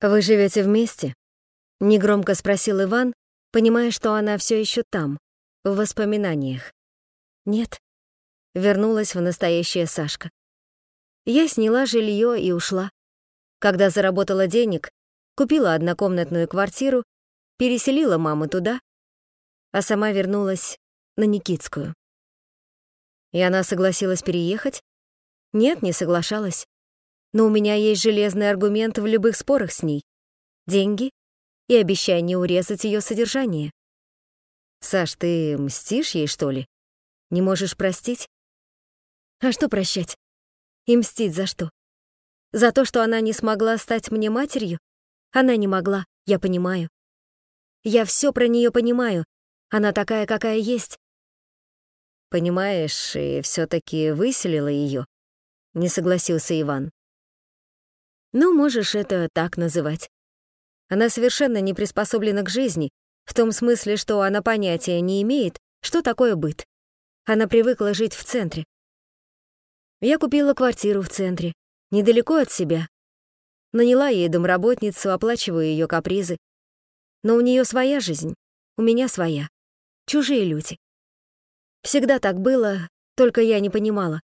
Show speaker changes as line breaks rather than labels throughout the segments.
«Вы живете вместе?» — негромко спросил Иван, понимая, что она все еще там, в воспоминаниях. «Нет», — вернулась в настоящее Сашка. Я сняла жилье и ушла. Когда заработала денег, купила однокомнатную квартиру, переселила маму туда, а сама вернулась на Никитскую. И она согласилась переехать? Нет, не соглашалась. Но у меня есть железный аргумент в любых спорах с ней. Деньги и обещание урезать ее содержание. Саш, ты мстишь ей, что ли? Не можешь простить? А что прощать? И мстить за что? За то, что она не смогла стать мне матерью? Она не могла, я понимаю. Я все про нее понимаю. Она такая, какая есть. Понимаешь, и все таки выселила ее. Не согласился Иван. Ну, можешь это так называть. Она совершенно не приспособлена к жизни, в том смысле, что она понятия не имеет, что такое быт. Она привыкла жить в центре. Я купила квартиру в центре, недалеко от себя. Наняла ей домработницу, оплачиваю ее капризы. Но у нее своя жизнь, у меня своя. Чужие люди. Всегда так было, только я не понимала.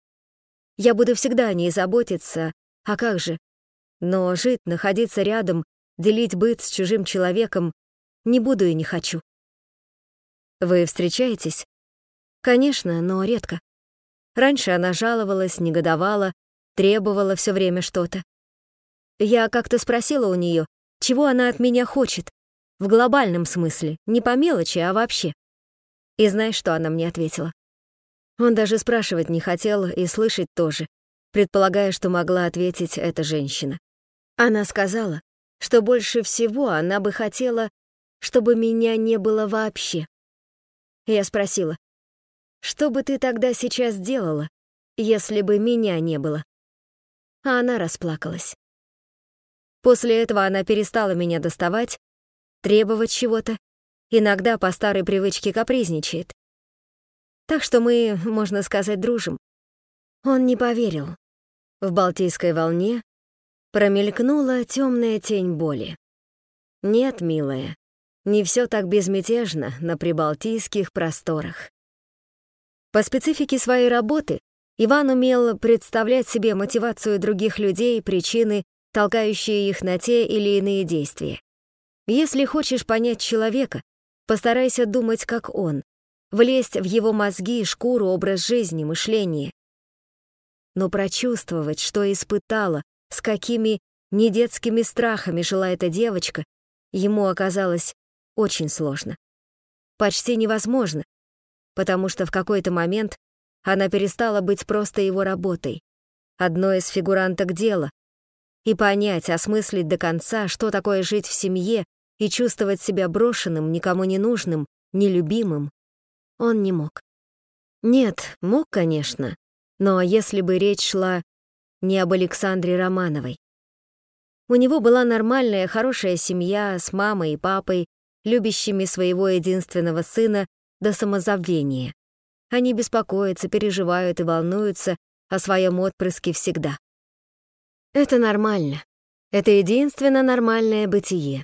Я буду всегда о ней заботиться, а как же, но жить, находиться рядом, делить быт с чужим человеком не буду и не хочу. Вы встречаетесь? Конечно, но редко. Раньше она жаловалась, негодовала, требовала все время что-то. Я как-то спросила у нее, чего она от меня хочет, в глобальном смысле, не по мелочи, а вообще. И знаешь, что она мне ответила? Он даже спрашивать не хотел и слышать тоже, предполагая, что могла ответить эта женщина. Она сказала, что больше всего она бы хотела, чтобы меня не было вообще. Я спросила, что бы ты тогда сейчас делала, если бы меня не было? А она расплакалась. После этого она перестала меня доставать, требовать чего-то, иногда по старой привычке капризничает. Так что мы, можно сказать, дружим. Он не поверил. В Балтийской волне Промелькнула темная тень боли. Нет, милая, не все так безмятежно на прибалтийских просторах. По специфике своей работы Иван умел представлять себе мотивацию других людей, причины, толкающие их на те или иные действия. Если хочешь понять человека, постарайся думать как он, влезть в его мозги, шкуру, образ жизни, мышление. Но прочувствовать, что испытала, с какими недетскими страхами жила эта девочка, ему оказалось очень сложно. Почти невозможно, потому что в какой-то момент она перестала быть просто его работой, одной из фигуранток дела, и понять, осмыслить до конца, что такое жить в семье и чувствовать себя брошенным, никому не нужным, нелюбимым, он не мог. Нет, мог, конечно, но если бы речь шла не об Александре Романовой. У него была нормальная, хорошая семья с мамой и папой, любящими своего единственного сына до самозабвения. Они беспокоятся, переживают и волнуются о своем отпрыске всегда. Это нормально. Это единственно нормальное бытие.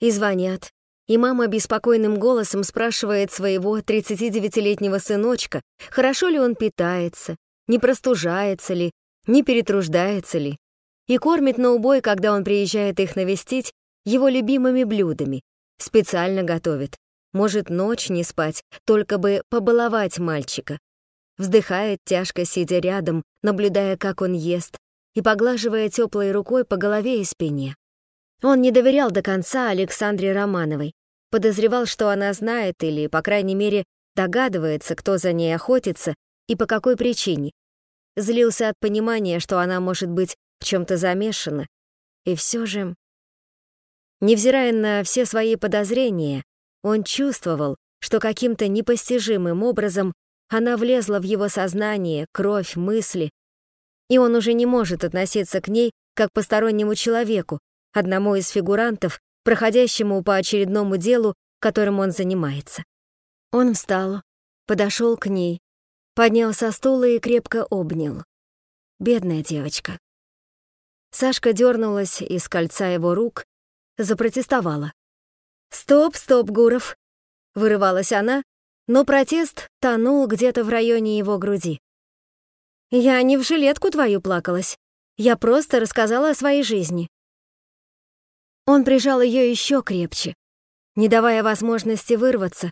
И звонят, и мама беспокойным голосом спрашивает своего 39-летнего сыночка, хорошо ли он питается, не простужается ли, не перетруждается ли, и кормит на убой, когда он приезжает их навестить, его любимыми блюдами, специально готовит, может ночь не спать, только бы побаловать мальчика. Вздыхает тяжко, сидя рядом, наблюдая, как он ест, и поглаживая теплой рукой по голове и спине. Он не доверял до конца Александре Романовой, подозревал, что она знает или, по крайней мере, догадывается, кто за ней охотится и по какой причине, злился от понимания, что она может быть в чем-то замешана. И все же... Невзирая на все свои подозрения, он чувствовал, что каким-то непостижимым образом она влезла в его сознание, кровь, мысли, и он уже не может относиться к ней как постороннему человеку, одному из фигурантов, проходящему по очередному делу, которым он занимается. Он встал, подошел к ней, Поднял со стула и крепко обнял. Бедная девочка. Сашка дернулась из кольца его рук, запротестовала. «Стоп, стоп, Гуров!» — вырывалась она, но протест тонул где-то в районе его груди. «Я не в жилетку твою плакалась. Я просто рассказала о своей жизни». Он прижал ее еще крепче, не давая возможности вырваться,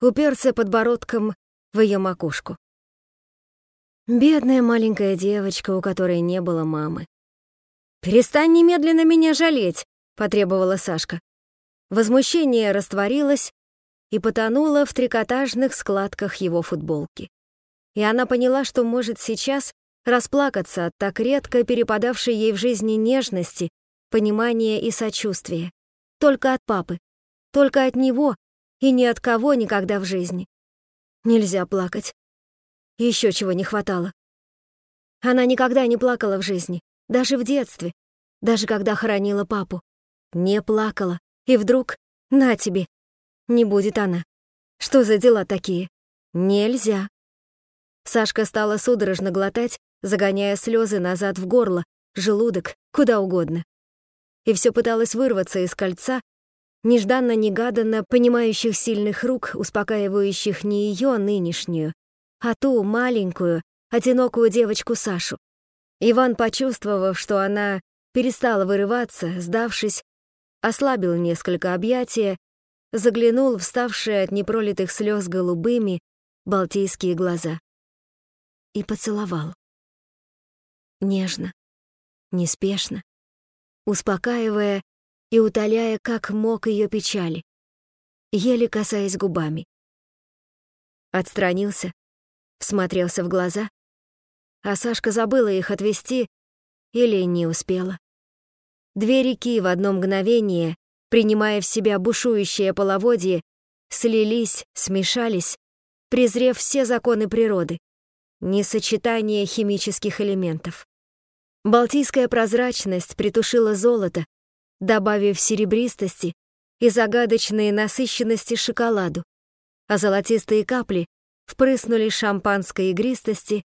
уперся подбородком в ее макушку. Бедная маленькая девочка, у которой не было мамы. «Перестань немедленно меня жалеть», — потребовала Сашка. Возмущение растворилось и потонуло в трикотажных складках его футболки. И она поняла, что может сейчас расплакаться от так редко перепадавшей ей в жизни нежности, понимания и сочувствия. Только от папы, только от него и ни от кого никогда в жизни. Нельзя плакать. Еще чего не хватало. Она никогда не плакала в жизни, даже в детстве, даже когда хоронила папу. Не плакала. И вдруг, на тебе, не будет она. Что за дела такие? Нельзя. Сашка стала судорожно глотать, загоняя слезы назад в горло, желудок, куда угодно. И все пыталась вырваться из кольца, нежданно-негаданно понимающих сильных рук, успокаивающих не ее нынешнюю, а ту маленькую, одинокую девочку Сашу. Иван, почувствовав, что она перестала вырываться, сдавшись, ослабил несколько объятия, заглянул в ставшие от непролитых слез голубыми балтийские глаза и поцеловал. Нежно, неспешно, успокаивая и утоляя как мог ее печали, еле касаясь губами. Отстранился, всмотрелся в глаза, а Сашка забыла их отвести или не успела. Две реки в одно мгновение, принимая в себя бушующее половодье, слились, смешались, презрев все законы природы, несочетание химических элементов. Балтийская прозрачность притушила золото, добавив серебристости и загадочной насыщенности шоколаду, а золотистые капли впрыснули шампанской игристости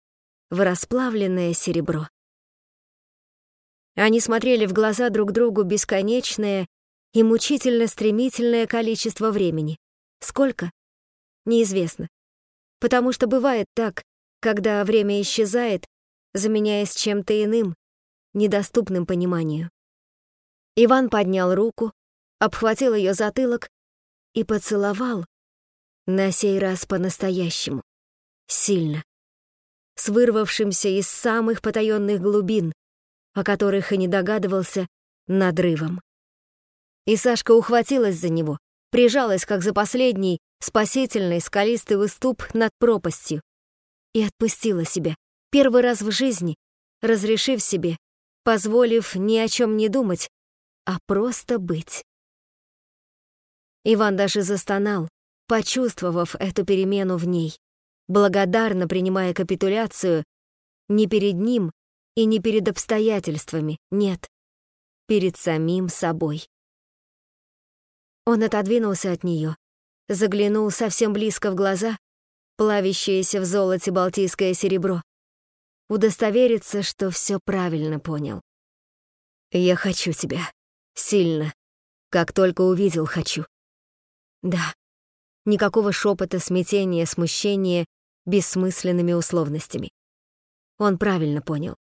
в расплавленное серебро. Они смотрели в глаза друг другу бесконечное и мучительно стремительное количество времени. Сколько? Неизвестно. Потому что бывает так, когда время исчезает, заменяясь чем-то иным, недоступным пониманию. Иван поднял руку, обхватил ее затылок и поцеловал, на сей раз по-настоящему, сильно, с вырвавшимся из самых потаенных глубин, о которых и не догадывался, надрывом. И Сашка ухватилась за него, прижалась, как за последний, спасительный скалистый выступ над пропастью, и отпустила себя, первый раз в жизни, разрешив себе, позволив ни о чем не думать, а просто быть. Иван даже застонал, почувствовав эту перемену в ней, благодарно принимая капитуляцию не перед ним, и не перед обстоятельствами, нет, перед самим собой. Он отодвинулся от нее, заглянул совсем близко в глаза, плавящееся в золоте балтийское серебро, удостовериться, что все правильно понял. «Я хочу тебя. Сильно. Как только увидел, хочу». Да, никакого шепота, смятения, смущения бессмысленными условностями. Он правильно понял.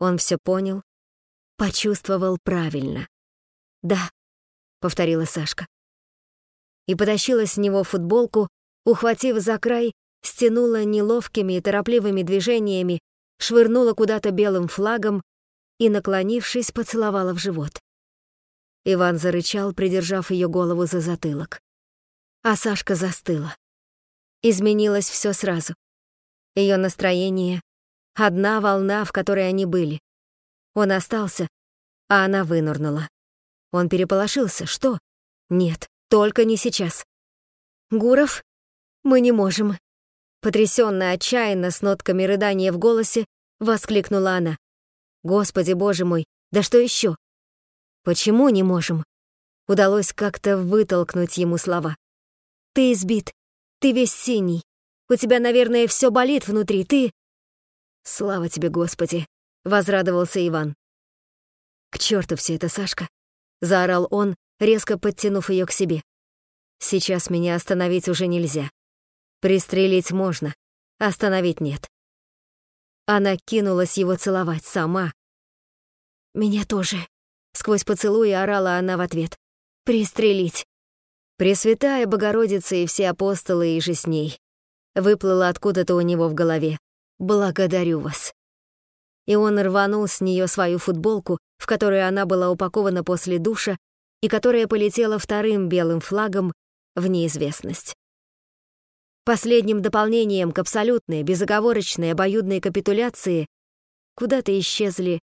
Он все понял, почувствовал правильно. «Да», — повторила Сашка. И потащила с него футболку, ухватив за край, стянула неловкими и торопливыми движениями, швырнула куда-то белым флагом и, наклонившись, поцеловала в живот. Иван зарычал, придержав ее голову за затылок. А Сашка застыла. Изменилось все сразу. Ее настроение, Одна волна, в которой они были. Он остался, а она вынурнула. Он переполошился. Что? Нет, только не сейчас. Гуров, мы не можем. Потрясённая отчаянно, с нотками рыдания в голосе, воскликнула она. Господи, боже мой, да что еще? Почему не можем? Удалось как-то вытолкнуть ему слова. Ты избит, ты весь синий. У тебя, наверное, все болит внутри, ты... «Слава тебе, Господи!» — возрадовался Иван. «К черту все это, Сашка!» — заорал он, резко подтянув ее к себе. «Сейчас меня остановить уже нельзя. Пристрелить можно, остановить нет». Она кинулась его целовать сама. «Меня тоже», — сквозь поцелуи орала она в ответ. «Пристрелить». Пресвятая Богородица и все апостолы и же с ней. Выплыла откуда-то у него в голове. «Благодарю вас» и он рванул с нее свою футболку, в которую она была упакована после душа и которая полетела вторым белым флагом в неизвестность. Последним дополнением к абсолютной, безоговорочной, обоюдной капитуляции куда-то исчезли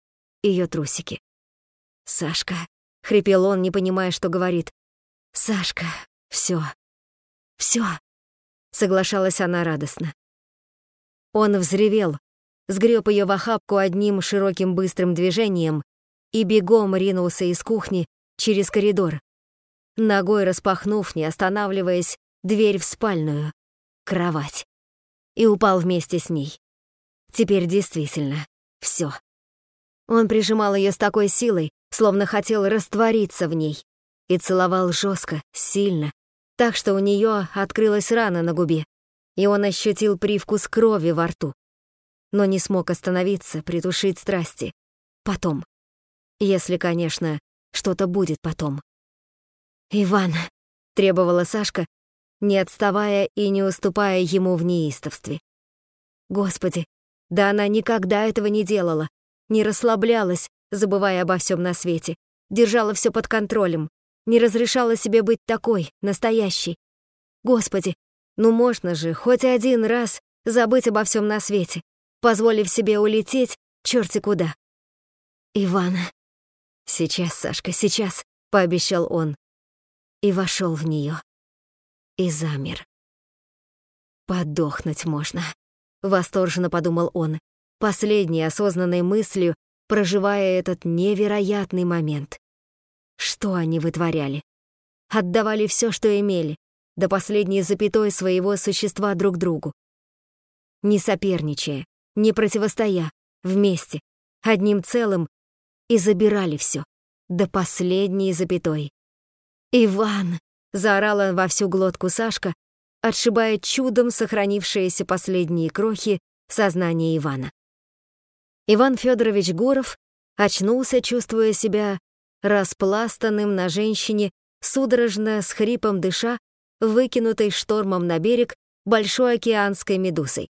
ее трусики. «Сашка», — хрипел он, не понимая, что говорит. «Сашка, все, все», — соглашалась она радостно. Он взревел, сгреб ее в охапку одним широким быстрым движением и бегом ринулся из кухни через коридор, ногой распахнув, не останавливаясь, дверь в спальную, кровать, и упал вместе с ней. Теперь действительно все. Он прижимал ее с такой силой, словно хотел раствориться в ней, и целовал жестко, сильно, так что у нее открылась рана на губе, и он ощутил привкус крови во рту но не смог остановиться, притушить страсти. Потом. Если, конечно, что-то будет потом. «Иван», — требовала Сашка, не отставая и не уступая ему в неистовстве. Господи, да она никогда этого не делала, не расслаблялась, забывая обо всем на свете, держала все под контролем, не разрешала себе быть такой, настоящей. Господи, ну можно же хоть один раз забыть обо всем на свете, позволив себе улететь черти куда. «Иван...» «Сейчас, Сашка, сейчас», — пообещал он. И вошел в нее. И замер. «Подохнуть можно», — восторженно подумал он, последней осознанной мыслью, проживая этот невероятный момент. Что они вытворяли? Отдавали все, что имели, до последней запятой своего существа друг другу. Не соперничая, не противостоя, вместе, одним целым, и забирали все до последней запятой. «Иван!» — заорала во всю глотку Сашка, отшибая чудом сохранившиеся последние крохи сознания Ивана. Иван Федорович Гуров очнулся, чувствуя себя распластанным на женщине, судорожно с хрипом дыша, выкинутой штормом на берег большой океанской медузой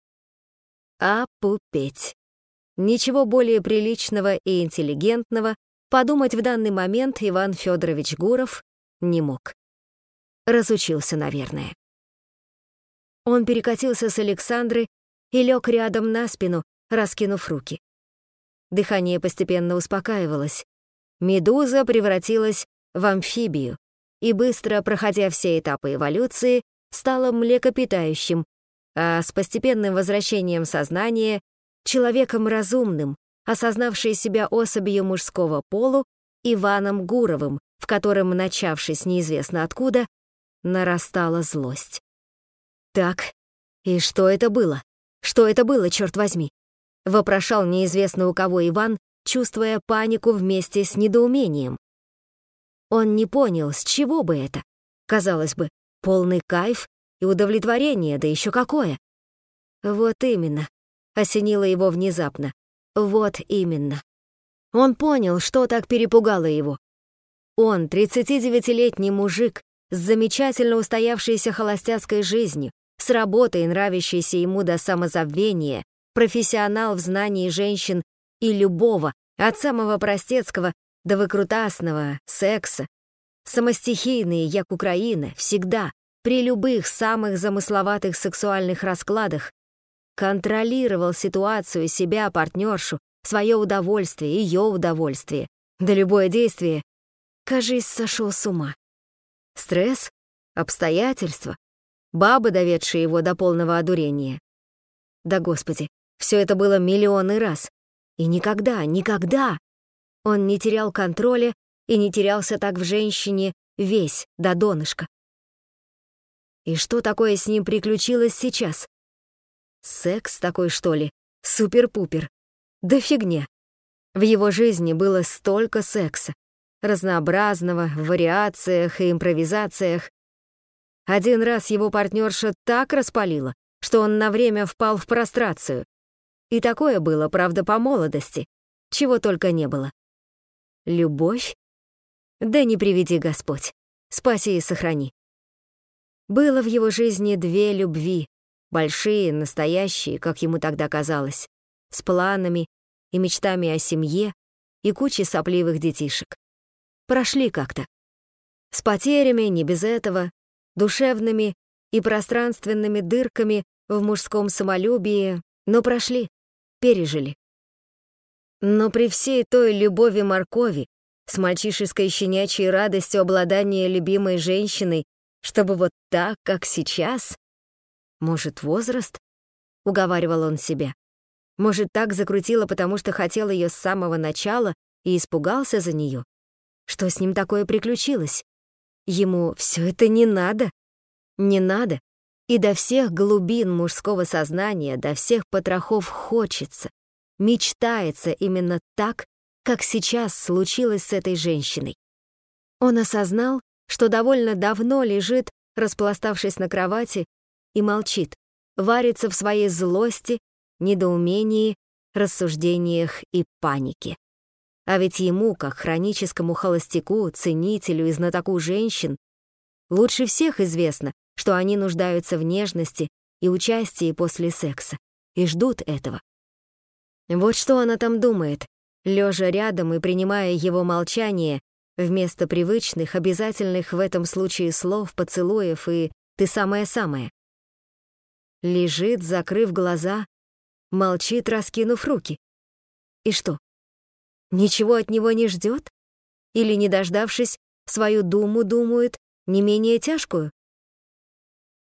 а пупеть. Ничего более приличного и интеллигентного подумать в данный момент Иван Федорович Гуров не мог. Разучился, наверное. Он перекатился с Александры и лег рядом на спину, раскинув руки. Дыхание постепенно успокаивалось. Медуза превратилась в амфибию и, быстро проходя все этапы эволюции, стала млекопитающим, а с постепенным возвращением сознания человеком разумным, осознавший себя особью мужского полу, Иваном Гуровым, в котором, начавшись неизвестно откуда, нарастала злость. Так, и что это было? Что это было, черт возьми? Вопрошал неизвестно у кого Иван, чувствуя панику вместе с недоумением. Он не понял, с чего бы это. Казалось бы, полный кайф и удовлетворение, да еще какое. Вот именно, осенило его внезапно. Вот именно. Он понял, что так перепугало его. Он, 39-летний мужик, с замечательно устоявшейся холостяцкой жизнью, с работой, нравящейся ему до самозабвения, профессионал в знании женщин и любого, от самого простецкого до выкрутасного, секса, самостихийный, як Украина, всегда, при любых самых замысловатых сексуальных раскладах контролировал ситуацию, себя, партнершу, свое удовольствие, ее удовольствие, да любое действие, кажись, сошел с ума. Стресс, обстоятельства, бабы, доведшие его до полного одурения. Да господи, все это было миллионы раз. И никогда, никогда он не терял контроля и не терялся так в женщине весь до донышка. И что такое с ним приключилось сейчас? Секс такой, что ли? Супер-пупер. Да фигня. В его жизни было столько секса, разнообразного, в вариациях и импровизациях. Один раз его партнерша так распалила, что он на время впал в прострацию. И такое было, правда, по молодости, чего только не было. Любовь? Да не приведи Господь, спаси и сохрани. Было в его жизни две любви, большие, настоящие, как ему тогда казалось, с планами и мечтами о семье и кучей сопливых детишек. Прошли как-то. С потерями, не без этого, душевными и пространственными дырками в мужском самолюбии, но прошли, пережили. Но при всей той любови моркови, с мальчишеской щенячьей радостью обладания любимой женщиной, чтобы вот так, как сейчас? Может, возраст? Уговаривал он себя. Может, так закрутила, потому что хотел ее с самого начала и испугался за нее? Что с ним такое приключилось? Ему все это не надо. Не надо. И до всех глубин мужского сознания, до всех потрохов хочется, мечтается именно так, как сейчас случилось с этой женщиной. Он осознал, что довольно давно лежит, распластавшись на кровати, и молчит, варится в своей злости, недоумении, рассуждениях и панике. А ведь ему, как хроническому холостяку, ценителю и знатоку женщин, лучше всех известно, что они нуждаются в нежности и участии после секса, и ждут этого. Вот что она там думает, лежа рядом и принимая его молчание вместо привычных, обязательных в этом случае слов, поцелуев и «ты самое-самое». Лежит, закрыв глаза, молчит, раскинув руки. И что? Ничего от него не ждет? Или, не дождавшись, свою думу думает, не менее тяжкую?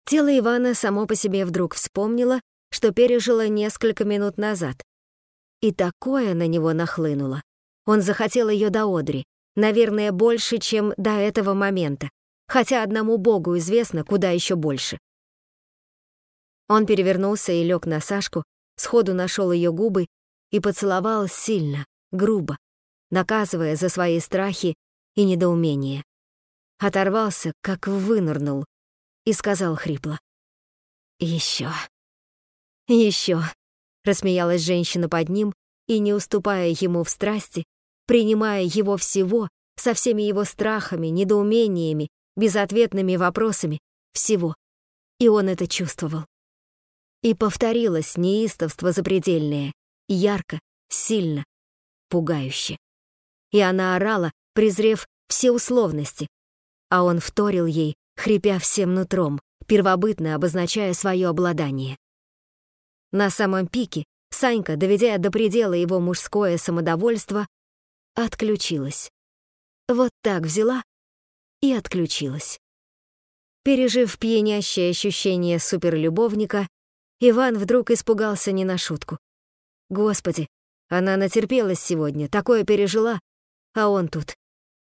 Тело Ивана само по себе вдруг вспомнило, что пережило несколько минут назад. И такое на него нахлынуло. Он захотел ее до одри, Наверное, больше, чем до этого момента, хотя одному Богу известно, куда еще больше. Он перевернулся и лег на Сашку, сходу нашел ее губы и поцеловал сильно, грубо, наказывая за свои страхи и недоумение. Оторвался, как вынырнул, и сказал хрипло. «Еще, еще», — рассмеялась женщина под ним и, не уступая ему в страсти, принимая его всего, со всеми его страхами, недоумениями, безответными вопросами, всего. И он это чувствовал. И повторилось неистовство запредельное, ярко, сильно, пугающе. И она орала, презрев все условности, а он вторил ей, хрипя всем нутром, первобытно обозначая свое обладание. На самом пике Санька, доведя до предела его мужское самодовольство, отключилась. Вот так взяла и отключилась. Пережив пьянящее ощущение суперлюбовника, Иван вдруг испугался не на шутку. Господи, она натерпелась сегодня, такое пережила, а он тут.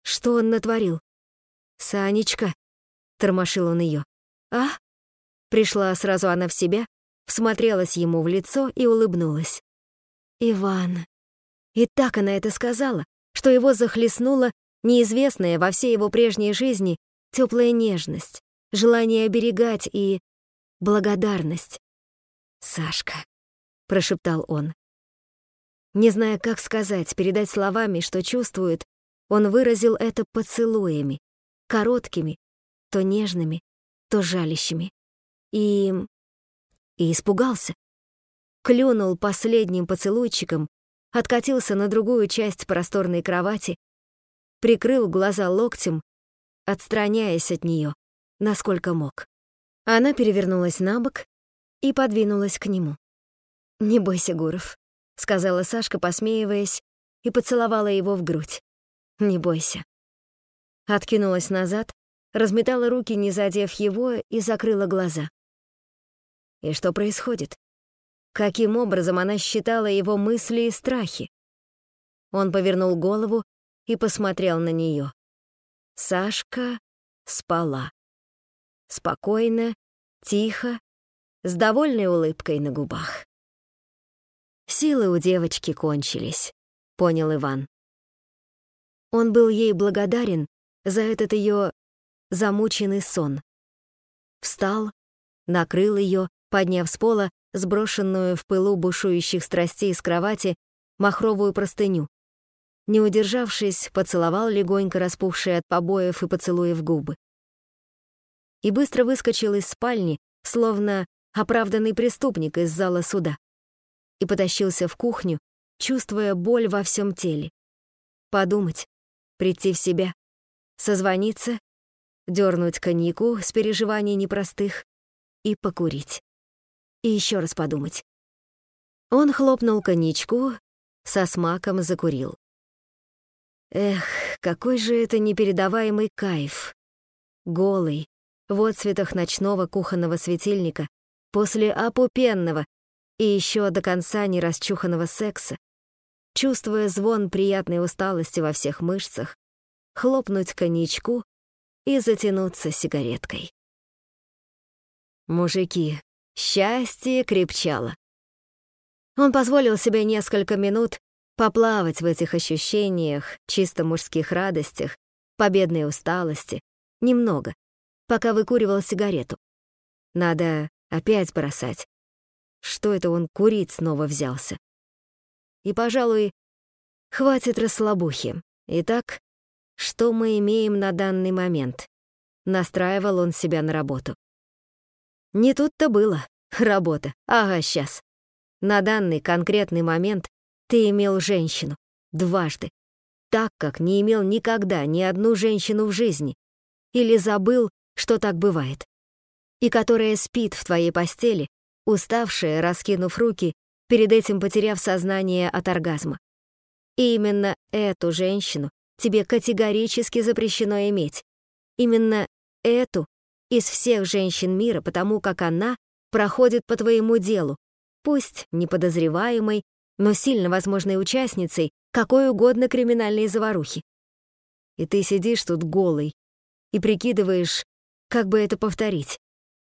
Что он натворил? «Санечка», — тормошил он ее. «А?» Пришла сразу она в себя, всмотрелась ему в лицо и улыбнулась. «Иван». И так она это сказала, что его захлестнула неизвестная во всей его прежней жизни теплая нежность, желание оберегать и благодарность. «Сашка», — прошептал он. Не зная, как сказать, передать словами, что чувствует, он выразил это поцелуями, короткими, то нежными, то жалящими. И... и испугался. Клюнул последним поцелуйчиком откатился на другую часть просторной кровати, прикрыл глаза локтем, отстраняясь от нее, насколько мог. Она перевернулась на бок и подвинулась к нему. «Не бойся, Гуров», — сказала Сашка, посмеиваясь, и поцеловала его в грудь. «Не бойся». Откинулась назад, разметала руки, не задев его, и закрыла глаза. И что происходит? Каким образом она считала его мысли и страхи? Он повернул голову и посмотрел на нее. Сашка спала. Спокойно, тихо, с довольной улыбкой на губах. Силы у девочки кончились. понял Иван. Он был ей благодарен за этот ее замученный сон. Встал, накрыл ее, подняв с пола сброшенную в пылу бушующих страстей с кровати махровую простыню. Не удержавшись, поцеловал легонько распухшие от побоев и поцелуев губы. И быстро выскочил из спальни, словно оправданный преступник из зала суда, и потащился в кухню, чувствуя боль во всем теле. Подумать, прийти в себя, созвониться, дернуть коньяку с переживаний непростых и покурить. И еще раз подумать. Он хлопнул коньячку, со смаком закурил. Эх, какой же это непередаваемый кайф. Голый, в отцветах ночного кухонного светильника, после опупенного и еще до конца не расчуханного секса, чувствуя звон приятной усталости во всех мышцах, хлопнуть коньячку и затянуться сигареткой. Мужики, счастье крепчало. Он позволил себе несколько минут поплавать в этих ощущениях, чисто мужских радостях, победной усталости, немного, пока выкуривал сигарету. Надо опять бросать. Что это он курить снова взялся? И, пожалуй, хватит расслабухи. Итак, что мы имеем на данный момент? Настраивал он себя на работу. Не тут-то было. Работа. Ага, сейчас. На данный конкретный момент ты имел женщину. Дважды. Так, как не имел никогда ни одну женщину в жизни. Или забыл, что так бывает. И которая спит в твоей постели, уставшая, раскинув руки, перед этим потеряв сознание от оргазма. И именно эту женщину тебе категорически запрещено иметь. Именно эту из всех женщин мира, потому как она проходит по твоему делу, пусть неподозреваемой, но сильно возможной участницей какой угодно криминальной заварухи. И ты сидишь тут голый и прикидываешь, как бы это повторить.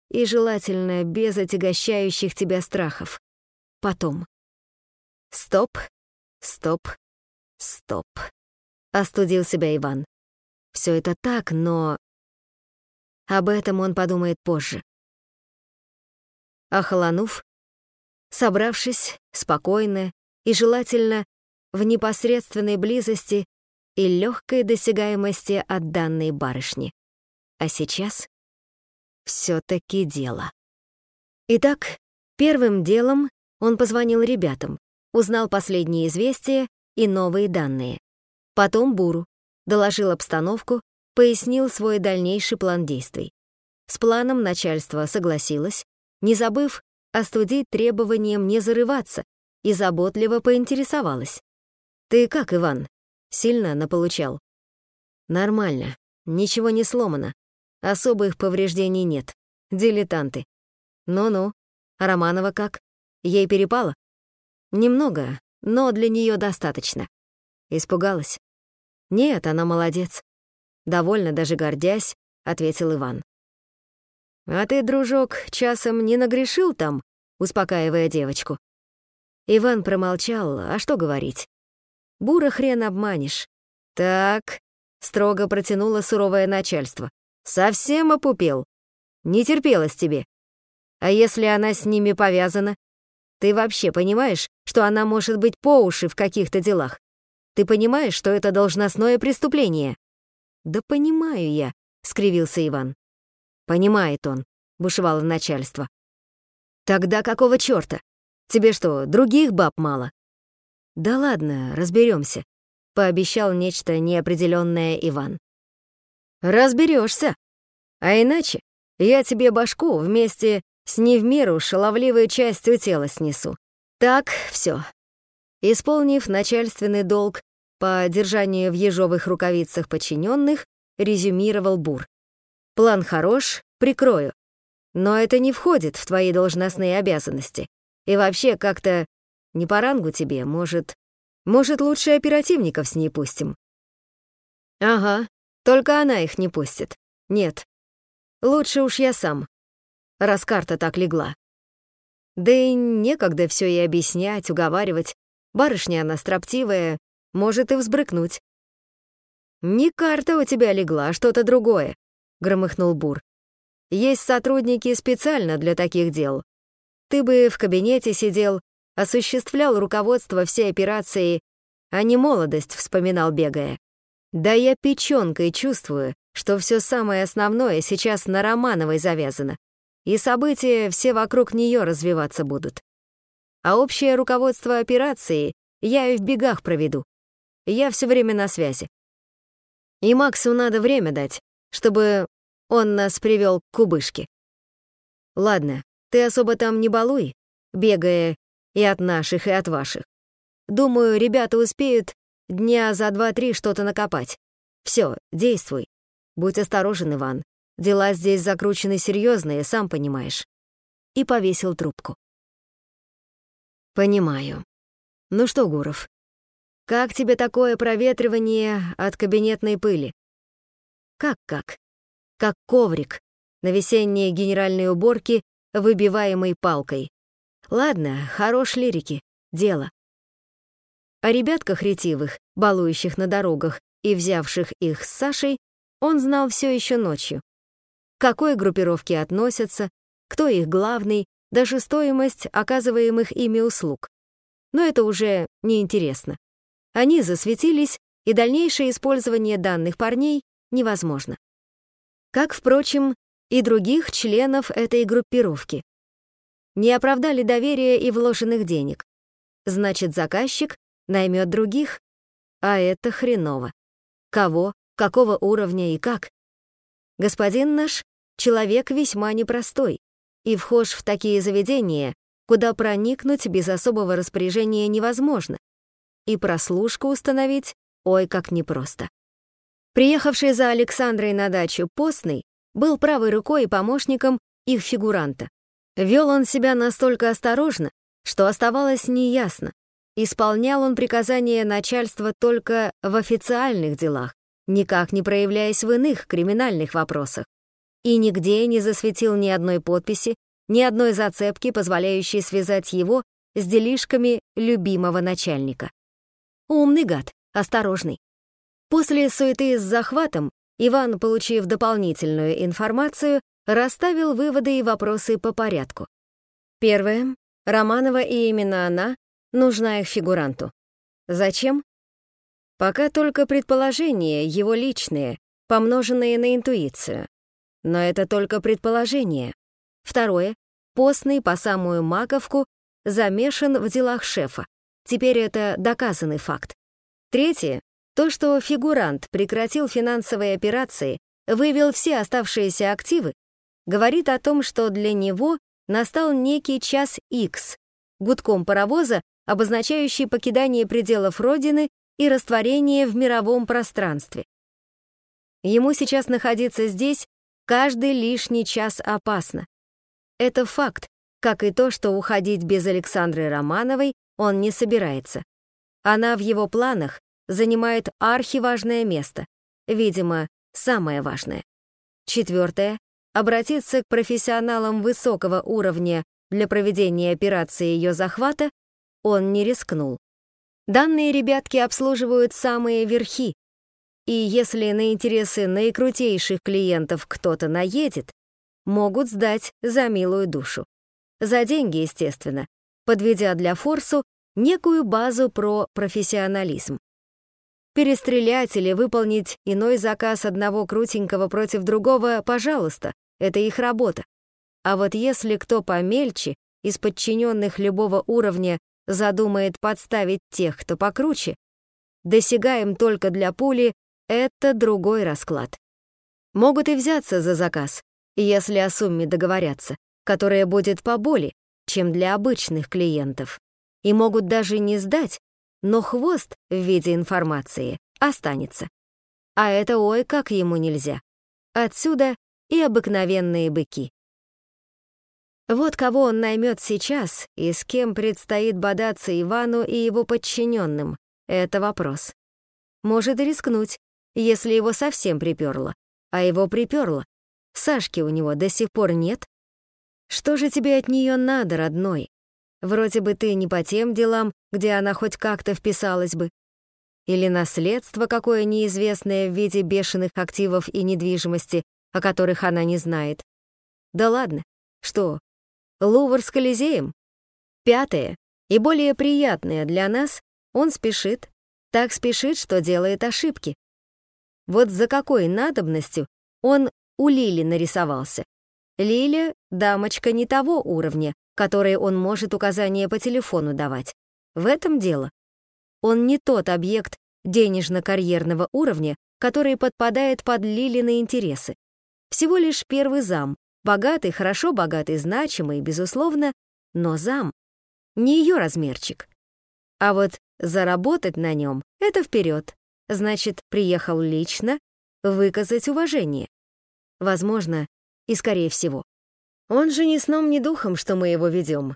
И желательно без отягощающих тебя страхов. Потом. Стоп, стоп, стоп. Остудил себя Иван. Все это так, но... Об этом он подумает позже. Охолонув, собравшись, спокойно и желательно в непосредственной близости и легкой досягаемости от данной барышни. А сейчас все таки дело. Итак, первым делом он позвонил ребятам, узнал последние известия и новые данные. Потом Буру, доложил обстановку, пояснил свой дальнейший план действий. С планом начальство согласилось, не забыв остудить требованием не зарываться, и заботливо поинтересовалась. «Ты как, Иван? Сильно наполучал?» «Нормально. Ничего не сломано. Особых повреждений нет. Дилетанты. Ну-ну. А Романова как? Ей перепало?» «Немного, но для нее достаточно». Испугалась? «Нет, она молодец. Довольно даже гордясь», — ответил Иван. «А ты, дружок, часом не нагрешил там?» успокаивая девочку. Иван промолчал, а что говорить? Бура хрен обманешь. «Так», — строго протянуло суровое начальство, «совсем опупел. Не терпелось тебе. А если она с ними повязана? Ты вообще понимаешь, что она может быть по уши в каких-то делах? Ты понимаешь, что это должностное преступление?» «Да понимаю я», — скривился Иван. «Понимает он», — бушевало начальство. «Тогда какого чёрта? Тебе что, других баб мало?» «Да ладно, разберемся», — пообещал нечто неопределённое Иван. «Разберешься. А иначе я тебе башку вместе с не в меру шаловливой частью тела снесу. Так, всё. Исполнив начальственный долг по держанию в ежовых рукавицах подчиненных, резюмировал Бур. План хорош, прикрою. Но это не входит в твои должностные обязанности. И вообще как-то не по рангу тебе, может... Может, лучше оперативников с ней пустим? Ага, только она их не пустит. Нет. Лучше уж я сам. Раз карта так легла. Да и некогда все ей объяснять, уговаривать. Барышня она строптивая, может и взбрыкнуть. «Не карта у тебя легла, а что-то другое», — громыхнул Бур. «Есть сотрудники специально для таких дел. Ты бы в кабинете сидел, осуществлял руководство всей операцией, а не молодость вспоминал, бегая. Да я печенкой чувствую, что все самое основное сейчас на Романовой завязано, и события все вокруг нее развиваться будут. А общее руководство операцией я и в бегах проведу. Я все время на связи. И Максу надо время дать, чтобы он нас привел к кубышке. Ладно, ты особо там не балуй, бегая и от наших, и от ваших. Думаю, ребята успеют дня за два-три что-то накопать. Все, действуй. Будь осторожен, Иван. Дела здесь закручены серьезные, сам понимаешь. И повесил трубку. Понимаю. Ну что, Гуров, как тебе такое проветривание от кабинетной пыли? Как-как? Как коврик на весенние генеральные уборки, выбиваемой палкой. Ладно, хорош лирики, дело. О ребятках ретивых, балующих на дорогах и взявших их с Сашей, он знал все еще ночью. К какой группировке относятся, кто их главный, даже стоимость оказываемых ими услуг. Но это уже неинтересно. Они засветились, и дальнейшее использование данных парней невозможно. Как, впрочем, и других членов этой группировки. Не оправдали доверия и вложенных денег. Значит, заказчик наймет других, а это хреново. Кого, какого уровня и как? Господин наш — человек весьма непростой и вхож в такие заведения, куда проникнуть без особого распоряжения невозможно, и прослушку установить ой как непросто. Приехавший за Александрой на дачу постный был правой рукой и помощником их фигуранта. Вел он себя настолько осторожно, что оставалось неясно, Исполнял он приказания начальства только в официальных делах, никак не проявляясь в иных криминальных вопросах. И нигде не засветил ни одной подписи, ни одной зацепки, позволяющей связать его с делишками любимого начальника. Умный гад, осторожный. После суеты с захватом Иван, получив дополнительную информацию, расставил выводы и вопросы по порядку. Первое. Романова и именно она нужна их фигуранту. Зачем? Пока только предположения, его личные, помноженные на интуицию. Но это только предположение. Второе. Постный по самую маковку замешан в делах шефа. Теперь это доказанный факт. Третье. То, что фигурант прекратил финансовые операции, вывел все оставшиеся активы, говорит о том, что для него настал некий час X. Гудком паровоза обозначающий покидание пределов Родины и растворение в мировом пространстве. Ему сейчас находиться здесь каждый лишний час опасно. Это факт, как и то, что уходить без Александры Романовой он не собирается. Она в его планах занимает архиважное место, видимо, самое важное. Четвертое — обратиться к профессионалам высокого уровня для проведения операции ее захвата он не рискнул. Данные ребятки обслуживают самые верхи, и если на интересы наикрутейших клиентов кто-то наедет, могут сдать за милую душу. За деньги, естественно, подведя для Форсу некую базу про профессионализм. Перестрелять или выполнить иной заказ одного крутенького против другого, пожалуйста, это их работа. А вот если кто помельче, из подчиненных любого уровня задумает подставить тех, кто покруче, досягаем только для пули — это другой расклад. Могут и взяться за заказ, если о сумме договорятся, которая будет поболее, чем для обычных клиентов. И могут даже не сдать, но хвост в виде информации останется. А это ой как ему нельзя. Отсюда и обыкновенные быки. Вот кого он наймет сейчас и с кем предстоит бодаться Ивану и его подчиненным. Это вопрос. Может рискнуть, если его совсем приперло. А его приперло. Сашки у него до сих пор нет. Что же тебе от нее надо, родной? Вроде бы ты не по тем делам, где она хоть как-то вписалась бы. Или наследство какое неизвестное в виде бешеных активов и недвижимости, о которых она не знает. Да ладно, что, Лувр с Колизеем? Пятое, и более приятное для нас, он спешит, так спешит, что делает ошибки. Вот за какой надобностью он у Лили нарисовался. Лиля — дамочка не того уровня, который он может указания по телефону давать. В этом дело. Он не тот объект денежно-карьерного уровня, который подпадает под Лилины интересы. Всего лишь первый зам, богатый, хорошо богатый, значимый, безусловно, но зам. Не ее размерчик. А вот заработать на нем — это вперед. Значит, приехал лично выказать уважение. Возможно, и скорее всего. Он же ни сном, ни духом, что мы его ведем.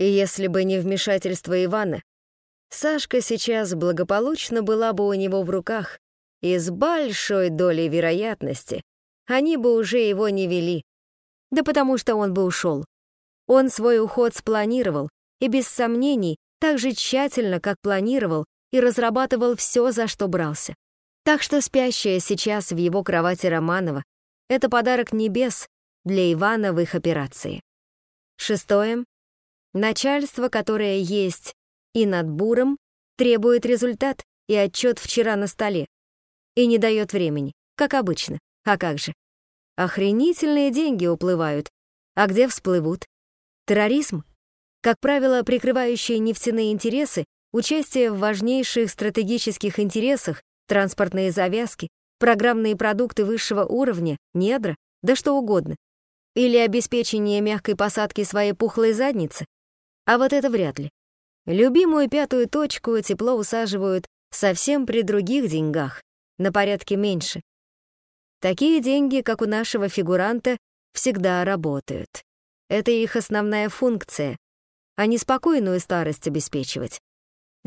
И если бы не вмешательство Ивана, Сашка сейчас благополучно была бы у него в руках, и с большой долей вероятности они бы уже его не вели. Да потому что он бы ушел. Он свой уход спланировал, и без сомнений, так же тщательно, как планировал, и разрабатывал все, за что брался. Так что спящая сейчас в его кровати Романова — это подарок небес для Ивана в их операции. Шестое. Начальство, которое есть и над буром, требует результат и отчет вчера на столе. И не дает времени, как обычно. А как же? Охренительные деньги уплывают. А где всплывут? Терроризм? Как правило, прикрывающие нефтяные интересы, участие в важнейших стратегических интересах, транспортные завязки, программные продукты высшего уровня, недра, да что угодно. Или обеспечение мягкой посадки своей пухлой задницы. А вот это вряд ли. Любимую пятую точку тепло усаживают совсем при других деньгах, на порядке меньше. Такие деньги, как у нашего фигуранта, всегда работают. Это их основная функция, а не спокойную старость обеспечивать.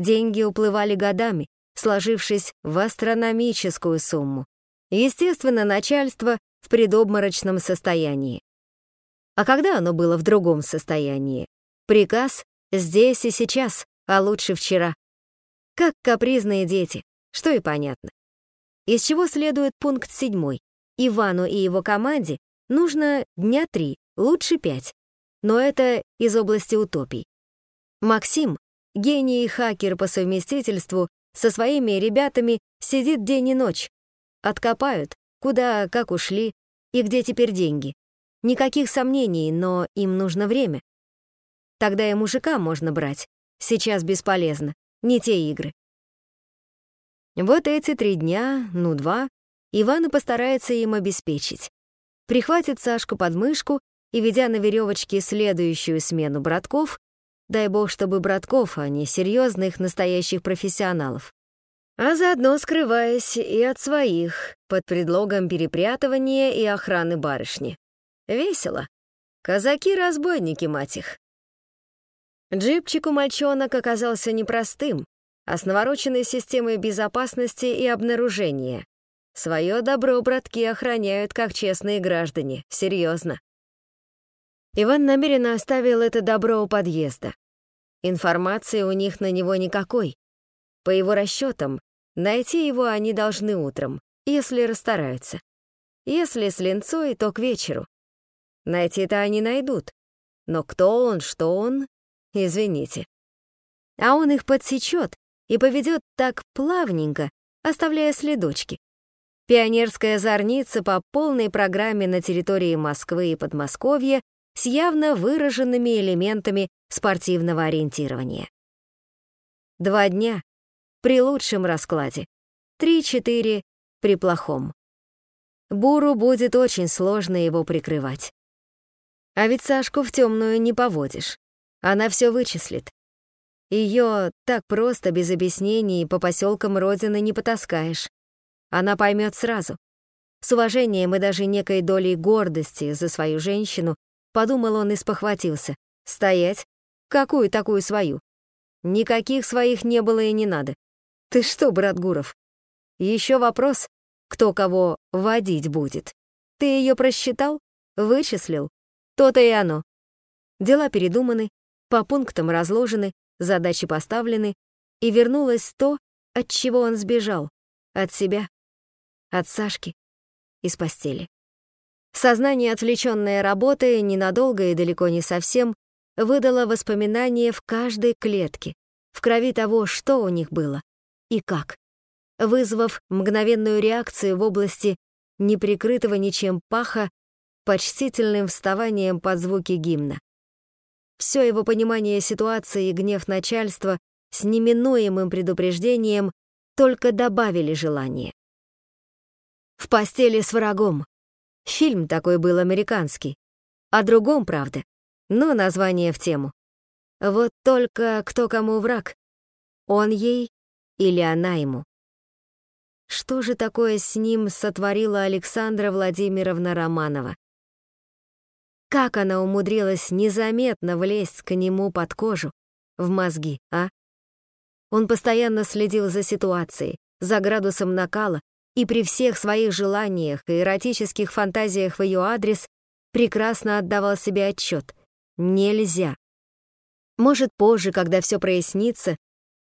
Деньги уплывали годами, сложившись в астрономическую сумму. Естественно, начальство в предобморочном состоянии. А когда оно было в другом состоянии? Приказ Здесь и сейчас, а лучше вчера. Как капризные дети, что и понятно. Из чего следует пункт седьмой. Ивану и его команде нужно дня три, лучше пять. Но это из области утопий. Максим, гений и хакер по совместительству, со своими ребятами сидит день и ночь. Откопают, куда, как ушли и где теперь деньги. Никаких сомнений, но им нужно время. Тогда и мужика можно брать. Сейчас бесполезно. Не те игры. Вот эти три дня, ну два, Иван и постарается им обеспечить. Прихватит Сашку под мышку и, ведя на веревочке следующую смену братков, дай бог, чтобы братков, а не серьезных настоящих профессионалов, а заодно скрываясь и от своих под предлогом перепрятывания и охраны барышни. Весело. Казаки-разбойники, мать их. Джипчик у мальчонок оказался непростым, а с навороченной системой безопасности и обнаружения. Свое добро братки охраняют как честные граждане, серьезно. Иван намеренно оставил это добро у подъезда. Информации у них на него никакой. По его расчетам, найти его они должны утром, если расстараются. Если с линцой, то к вечеру. Найти-то они найдут. Но кто он, что он, Извините. А он их подсечет и поведет так плавненько, оставляя следочки. Пионерская зорница по полной программе на территории Москвы и Подмосковья с явно выраженными элементами спортивного ориентирования. Два дня при лучшем раскладе, три-четыре при плохом. Буру будет очень сложно его прикрывать. А ведь Сашку в темную не поводишь. Она все вычислит. Ее так просто, без объяснений, по поселкам Родины не потаскаешь. Она поймет сразу. С уважением и даже некой долей гордости за свою женщину подумал он и спохватился. Стоять? Какую такую свою? Никаких своих не было и не надо. Ты что, брат Гуров? Еще вопрос, кто кого водить будет. Ты ее просчитал? Вычислил? То-то и оно. Дела передуманы, по пунктам разложены, задачи поставлены, и вернулось то, от чего он сбежал, от себя, от Сашки, из постели. Сознание, отвлечённое работой, ненадолго и далеко не совсем, выдало воспоминания в каждой клетке, в крови того, что у них было и как, вызвав мгновенную реакцию в области неприкрытого ничем паха почтительным вставанием под звуки гимна. Все его понимание ситуации и гнев начальства с неминуемым предупреждением только добавили желание. В постели с врагом. Фильм такой был американский. О другом, правда, но название в тему. Вот только кто кому враг? Он ей или она ему? Что же такое с ним сотворила Александра Владимировна Романова? Как она умудрилась незаметно влезть к нему под кожу, в мозги, а? Он постоянно следил за ситуацией, за градусом накала, и при всех своих желаниях и эротических фантазиях в ее адрес прекрасно отдавал себе отчет. Нельзя. Может, позже, когда все прояснится,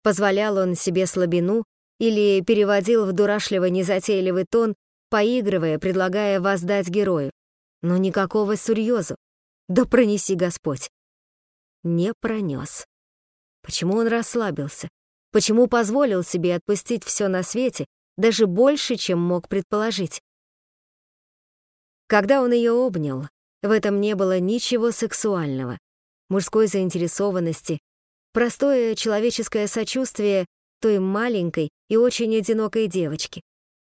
позволял он себе слабину или переводил в дурашливо-незатейливый тон, поигрывая, предлагая воздать герою. Но никакого серьезу. Да пронеси Господь. Не пронес. Почему он расслабился? Почему позволил себе отпустить все на свете, даже больше, чем мог предположить? Когда он ее обнял, в этом не было ничего сексуального, мужской заинтересованности, простое человеческое сочувствие той маленькой и очень одинокой девочки.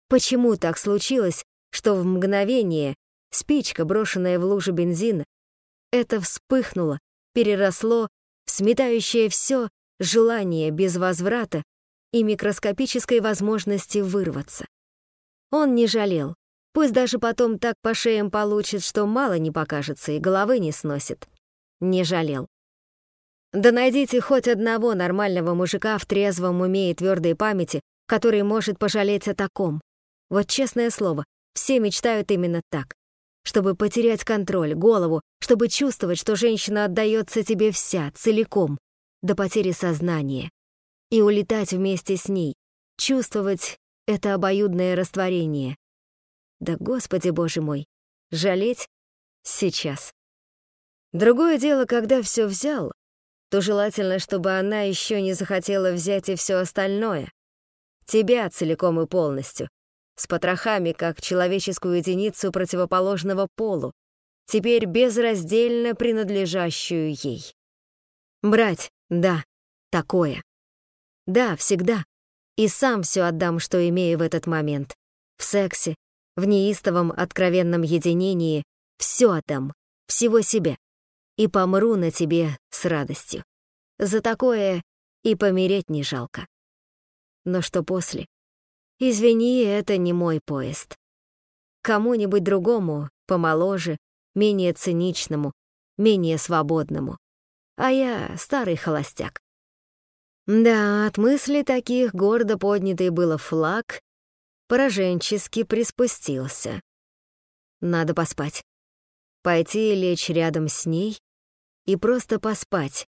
Почему так случилось, что в мгновение спичка, брошенная в лужу бензина, это вспыхнуло, переросло в сметающее все желание без возврата и микроскопической возможности вырваться. Он не жалел. Пусть даже потом так по шеям получит, что мало не покажется и головы не сносит. Не жалел. Да найдите хоть одного нормального мужика в трезвом уме и твердой памяти, который может пожалеть о таком. Вот честное слово, все мечтают именно так. Чтобы потерять контроль, голову, чтобы чувствовать, что женщина отдается тебе вся, целиком, до потери сознания. И улетать вместе с ней, чувствовать это обоюдное растворение. Да, Господи Боже мой, жалеть сейчас. Другое дело, когда все взял, то желательно, чтобы она еще не захотела взять и все остальное. Тебя целиком и полностью, с потрохами, как человеческую единицу противоположного полу, теперь безраздельно принадлежащую ей. Брать, да, такое. Да, всегда. И сам все отдам, что имею в этот момент. В сексе, в неистовом откровенном единении все отдам, всего себе. И помру на тебе с радостью. За такое и помереть не жалко. Но что после? Извини, это не мой поезд. Кому-нибудь другому, помоложе, менее циничному, менее свободному а я старый холостяк. Да, от мысли таких гордо поднятый было флаг пораженчески приспустился. Надо поспать. Пойти лечь рядом с ней и просто поспать.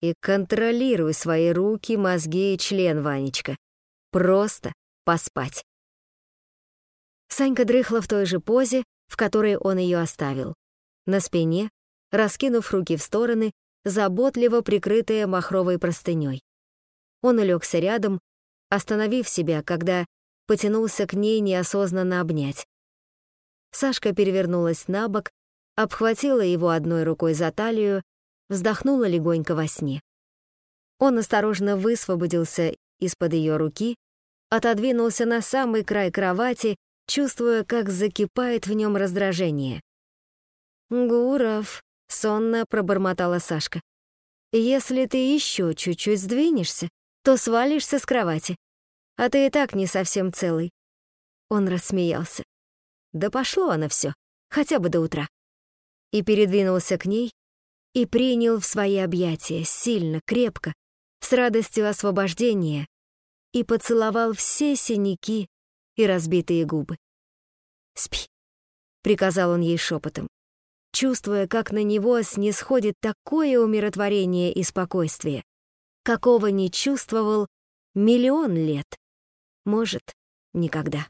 И контролируй свои руки, мозги и член, Ванечка. Просто поспать. Санька дрыхла в той же позе, в которой он ее оставил. На спине, раскинув руки в стороны заботливо прикрытая махровой простыней. Он улегся рядом, остановив себя, когда потянулся к ней неосознанно обнять. Сашка перевернулась на бок, обхватила его одной рукой за талию, вздохнула легонько во сне. Он осторожно высвободился из-под ее руки, отодвинулся на самый край кровати, чувствуя, как закипает в нем раздражение. «Гуров», — сонно пробормотала Сашка. «Если ты еще чуть-чуть сдвинешься, то свалишься с кровати. А ты и так не совсем целый». Он рассмеялся. Да пошло оно все, хотя бы до утра. И передвинулся к ней и принял в свои объятия сильно, крепко, с радостью освобождения и поцеловал все синяки и разбитые губы. «Спи», — приказал он ей шепотом чувствуя, как на него снисходит такое умиротворение и спокойствие, какого не чувствовал миллион лет. Может, никогда.